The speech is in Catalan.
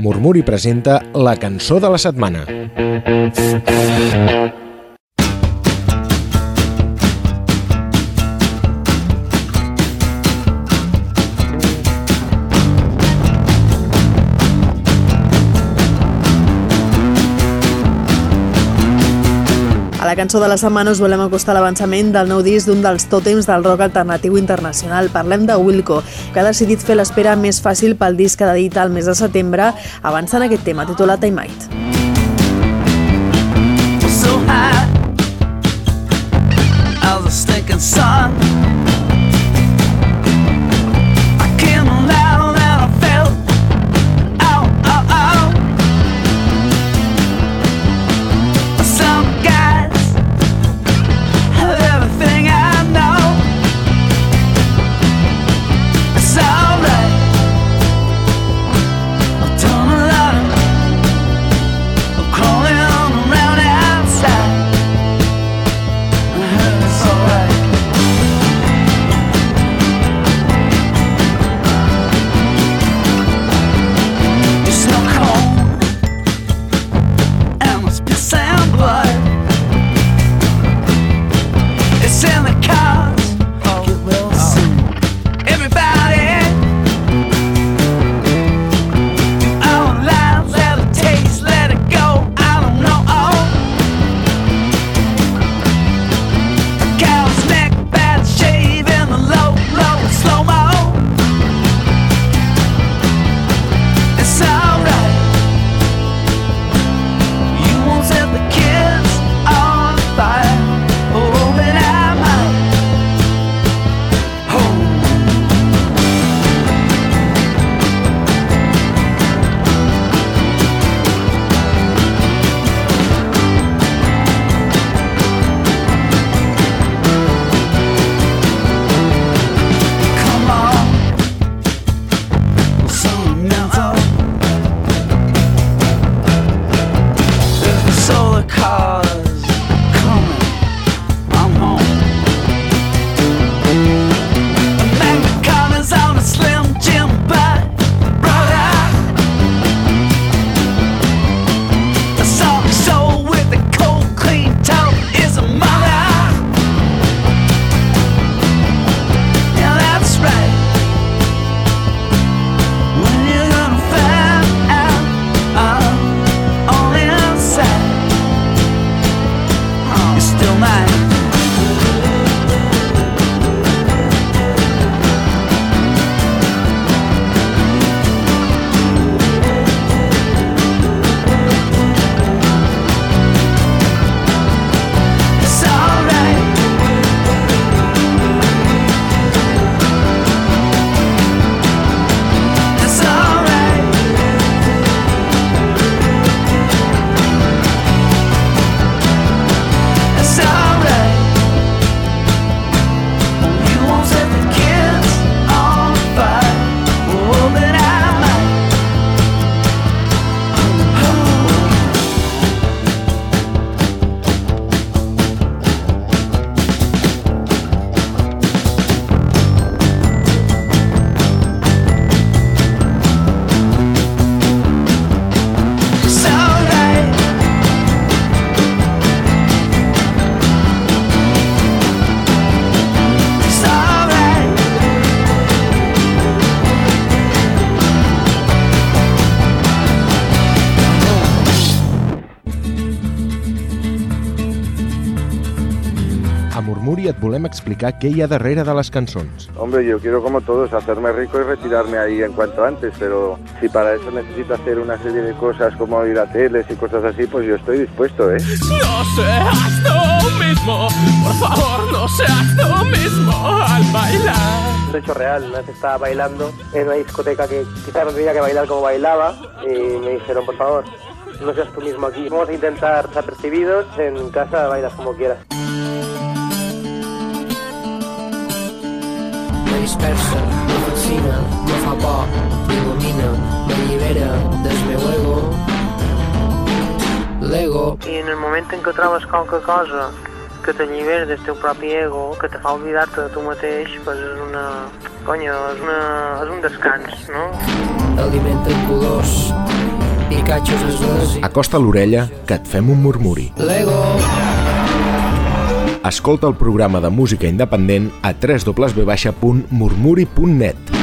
Murmuri presenta la cançó de la setmana. La cançó de la setmana us volem acostar l'avançament del nou disc d'un dels tòtems del rock alternatiu internacional. Parlem de Wilco, que ha decidit fer l'espera més fàcil pel disc que ha el mes de setembre, avançant aquest tema titulat I Might. so high as a stinking sun. Everybody. A Murmuri et volem explicar què hi ha darrere de les cançons. Hombre, yo quiero como todos hacerme rico y retirarme ahí en cuanto antes, pero si para eso necesito hacer una serie de cosas como ir a teles y cosas así, pues yo estoy dispuesto, ¿eh? No seas tú mismo, por favor, no seas tú mismo al bailar. Un hecho real, una vez estaba bailando en una discoteca que quizás no tenía que bailar como bailaba y me dijeron, por favor, no seas tú mismo aquí. Vamos a intentar ser percibidos, en casa bailas como quieras. Dispersa, me fascina, me fa por, m'il·lumina, m'allibera del meu ego. L'ego Y en el momento en que trobes qualque cosa que t'allibera del teu propi ego, que te fa oblidar-te de tu mateix, pues és una... Coño, és, una, és un descans, no? Alimenten colors, azules i... Acosta l'orella que et fem un murmuri. Lego! Escolta el programa de música independent a www.murmuri.net.